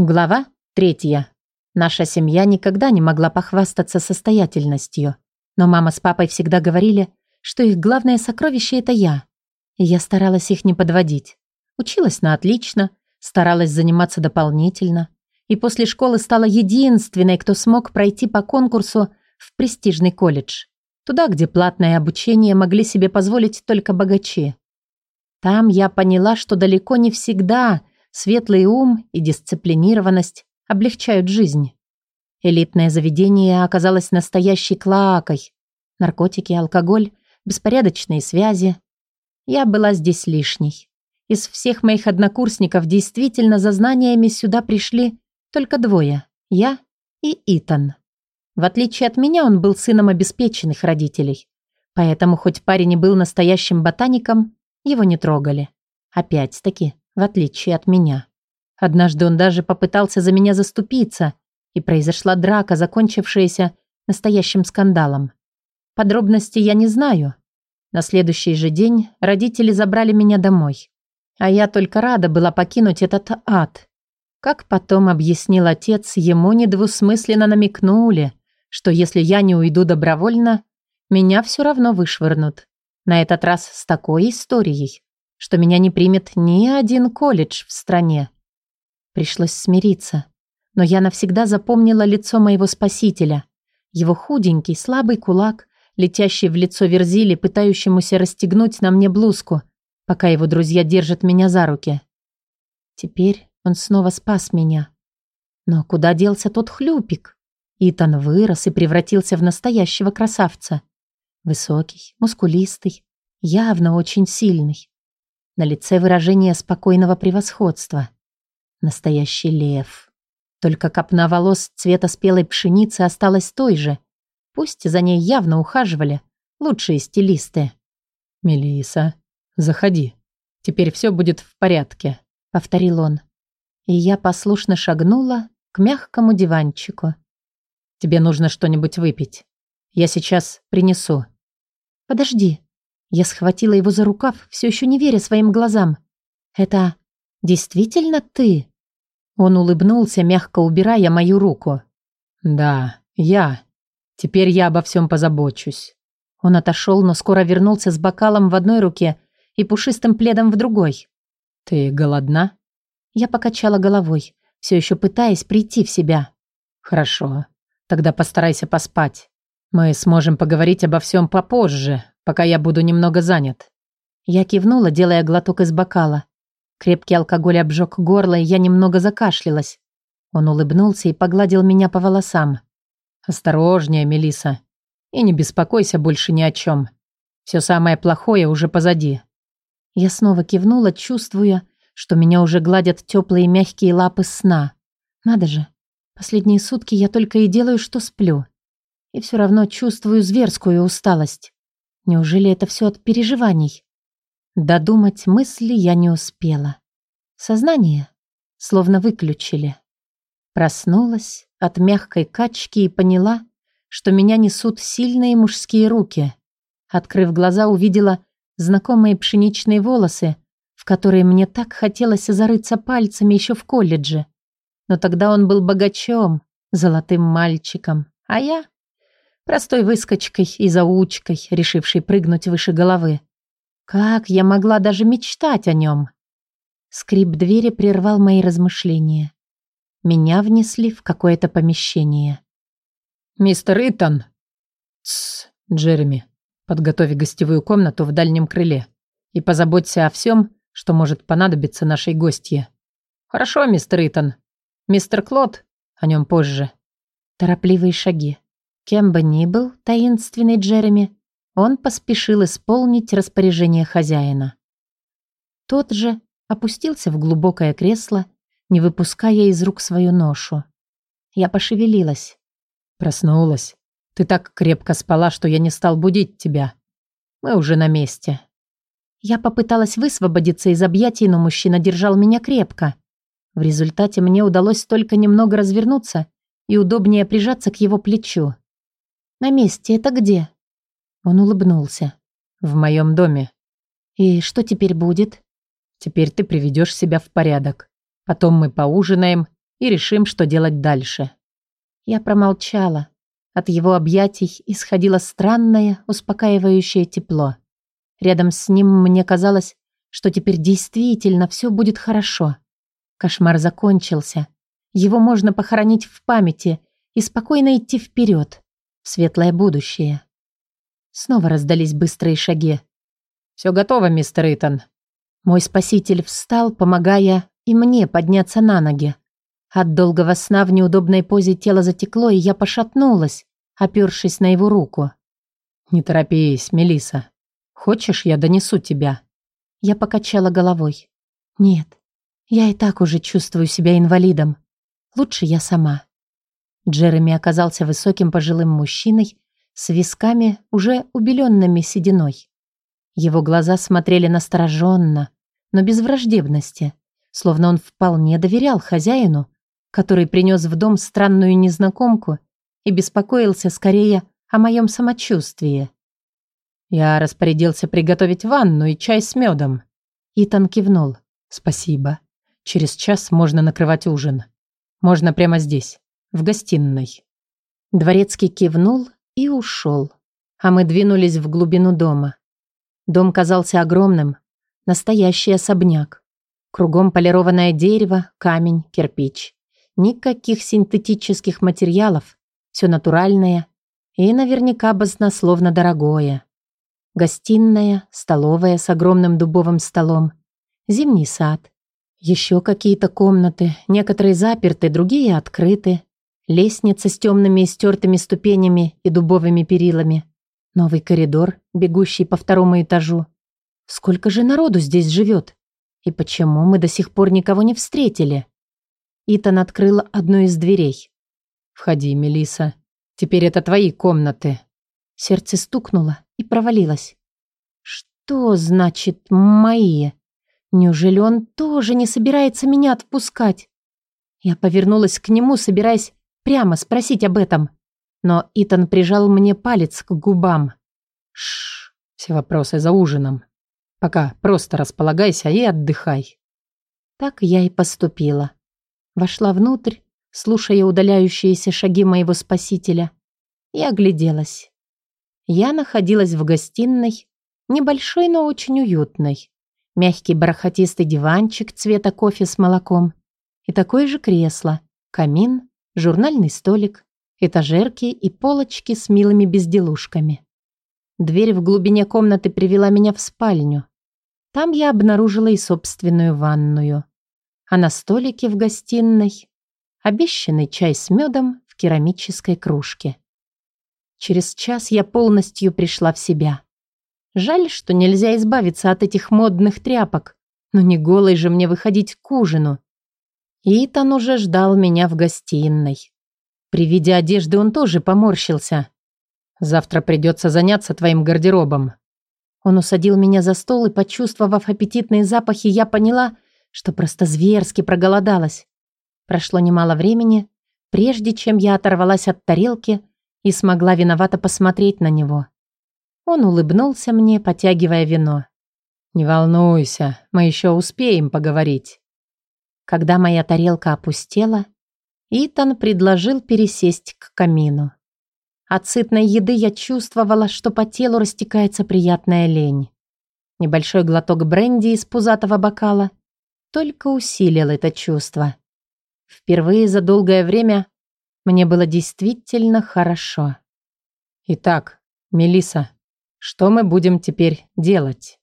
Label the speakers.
Speaker 1: Глава третья. Наша семья никогда не могла похвастаться состоятельностью. Но мама с папой всегда говорили, что их главное сокровище – это я. И я старалась их не подводить. Училась на отлично, старалась заниматься дополнительно. И после школы стала единственной, кто смог пройти по конкурсу в престижный колледж. Туда, где платное обучение могли себе позволить только богачи. Там я поняла, что далеко не всегда Светлый ум и дисциплинированность облегчают жизнь. Элитное заведение оказалось настоящей клоакой. Наркотики, алкоголь, беспорядочные связи. Я была здесь лишней. Из всех моих однокурсников действительно за знаниями сюда пришли только двое – я и Итан. В отличие от меня, он был сыном обеспеченных родителей. Поэтому, хоть парень и был настоящим ботаником, его не трогали. Опять-таки, в отличие от меня. Однажды он даже попытался за меня заступиться, и произошла драка, закончившаяся настоящим скандалом. Подробностей я не знаю. На следующий же день родители забрали меня домой. А я только рада была покинуть этот ад. Как потом объяснил отец, ему недвусмысленно намекнули, что если я не уйду добровольно, меня все равно вышвырнут. На этот раз с такой историей, что меня не примет ни один колледж в стране. Пришлось смириться, но я навсегда запомнила лицо моего спасителя, его худенький, слабый кулак, летящий в лицо Верзили, пытающемуся расстегнуть на мне блузку, пока его друзья держат меня за руки. Теперь он снова спас меня. Но куда делся тот хлюпик? Итан вырос и превратился в настоящего красавца. Высокий, мускулистый, явно очень сильный. На лице выражение спокойного превосходства. Настоящий лев. Только копна волос цвета спелой пшеницы осталась той же. Пусть за ней явно ухаживали лучшие стилисты.
Speaker 2: Мелиса, заходи. Теперь все будет в порядке», — повторил он. И я послушно шагнула к мягкому диванчику. «Тебе нужно что-нибудь выпить. Я сейчас принесу».
Speaker 1: «Подожди», я схватила его за рукав, все еще не веря своим глазам. «Это действительно ты?» Он улыбнулся, мягко убирая мою руку.
Speaker 2: «Да, я. Теперь я обо всем позабочусь».
Speaker 1: Он отошел, но скоро вернулся с бокалом в одной руке и пушистым пледом в другой.
Speaker 2: «Ты голодна?»
Speaker 1: Я покачала головой, все еще пытаясь прийти в себя.
Speaker 2: «Хорошо. Тогда постарайся поспать. Мы сможем поговорить обо всем попозже, пока я буду немного занят».
Speaker 1: Я кивнула, делая глоток из бокала. Крепкий алкоголь обжег горло, и я немного закашлялась. Он улыбнулся и погладил меня по волосам.
Speaker 2: «Осторожнее, Мелиса, и не беспокойся больше ни о чем. Все самое плохое уже позади».
Speaker 1: Я снова кивнула, чувствуя, что меня уже гладят теплые мягкие лапы сна. Надо же, последние сутки я только и делаю, что сплю. И все равно чувствую зверскую усталость. Неужели это все от переживаний? Додумать мысли я не успела. Сознание словно выключили. Проснулась от мягкой качки и поняла, что меня несут сильные мужские руки. Открыв глаза, увидела знакомые пшеничные волосы, в которые мне так хотелось зарыться пальцами еще в колледже. Но тогда он был богачом, золотым мальчиком, а я Простой выскочкой и заучкой, решившей прыгнуть выше головы. Как я могла даже мечтать о нем? Скрип двери прервал мои размышления. Меня внесли в какое-то помещение.
Speaker 2: «Мистер Итан!» «Тссс, Джереми, подготовь гостевую комнату в дальнем крыле и позаботься о всем, что может понадобиться нашей гостье». «Хорошо, мистер Итан. Мистер Клод, о нем позже».
Speaker 1: Торопливые шаги. Кем бы ни был таинственный Джереми, он поспешил исполнить распоряжение хозяина. Тот же опустился в глубокое кресло, не выпуская из рук свою ношу. Я пошевелилась.
Speaker 2: Проснулась. Ты так крепко спала, что я не стал будить тебя. Мы уже на месте.
Speaker 1: Я попыталась высвободиться из объятий, но мужчина держал меня крепко. В результате мне удалось только немного развернуться и удобнее прижаться к его плечу. На месте это где?» Он улыбнулся.
Speaker 2: «В моем доме».
Speaker 1: «И что теперь будет?»
Speaker 2: «Теперь ты приведешь себя в порядок. Потом мы поужинаем, и решим, что делать дальше».
Speaker 1: Я промолчала. От его объятий исходило странное, успокаивающее тепло. Рядом с ним мне казалось, что теперь действительно все будет хорошо. Кошмар закончился. Его можно похоронить в памяти и спокойно идти вперед, светлое будущее. Снова раздались быстрые шаги.
Speaker 2: «Все готово, мистер Итан».
Speaker 1: Мой спаситель встал, помогая и мне подняться на ноги. От долгого сна в неудобной позе тело затекло, и я пошатнулась, опёршись на его руку.
Speaker 2: «Не торопись, Мелиса. Хочешь, я донесу тебя?»
Speaker 1: Я покачала головой. «Нет, я и так уже чувствую себя инвалидом. Лучше я сама». Джереми оказался высоким пожилым мужчиной с висками, уже убеленными сединой. Его глаза смотрели настороженно, но без враждебности, словно он вполне доверял хозяину, который принес в дом странную незнакомку и беспокоился скорее о моем самочувствии.
Speaker 2: «Я распорядился приготовить ванну и чай с медом».
Speaker 1: Итан кивнул.
Speaker 2: «Спасибо. Через час можно накрывать ужин. Можно прямо здесь, в гостиной».
Speaker 1: Дворецкий кивнул и ушел. А мы двинулись в глубину дома. Дом казался огромным. Настоящий особняк. Кругом полированное дерево, камень, кирпич. Никаких синтетических материалов. Все натуральное и наверняка баснословно дорогое. Гостиная, столовая с огромным дубовым столом, зимний сад. Еще какие-то комнаты, некоторые заперты, другие открыты. Лестница с темными и стертыми ступенями и дубовыми перилами. Новый коридор, бегущий по второму этажу. Сколько же народу здесь живет? И почему мы до сих пор никого не встретили? Итан открыл одну из дверей.
Speaker 2: «Входи, Мелиса. Теперь это твои комнаты».
Speaker 1: Сердце стукнуло и провалилось. «Что значит «мои»? Неужели он тоже не собирается меня отпускать?» Я повернулась к нему, собираясь прямо спросить об этом. Но Итан прижал мне палец к губам.
Speaker 2: Шш, все вопросы за ужином. Пока просто располагайся и отдыхай.
Speaker 1: Так я и поступила. Вошла внутрь, слушая удаляющиеся шаги моего спасителя, и огляделась. Я находилась в гостиной, небольшой, но очень уютной. Мягкий бархатистый диванчик цвета кофе с молоком и такое же кресло, камин журнальный столик, этажерки и полочки с милыми безделушками. Дверь в глубине комнаты привела меня в спальню. Там я обнаружила и собственную ванную. А на столике в гостиной обещанный чай с медом в керамической кружке. Через час я полностью пришла в себя. Жаль, что нельзя избавиться от этих модных тряпок, но не голой же мне выходить к ужину. Итан уже ждал меня в гостиной. При виде одежды он тоже поморщился.
Speaker 2: «Завтра придется заняться твоим гардеробом».
Speaker 1: Он усадил меня за стол, и, почувствовав аппетитные запахи, я поняла, что просто зверски проголодалась. Прошло немало времени, прежде чем я оторвалась от тарелки и смогла виновато посмотреть на него. Он улыбнулся мне, потягивая вино.
Speaker 2: «Не волнуйся, мы еще успеем поговорить».
Speaker 1: Когда моя тарелка опустела, Итан предложил пересесть к камину. От сытной еды я чувствовала, что по телу растекается приятная лень. Небольшой глоток бренди из пузатого бокала только усилил это чувство. Впервые за долгое время мне было действительно хорошо.
Speaker 2: Итак, Мелиса, что мы будем теперь делать?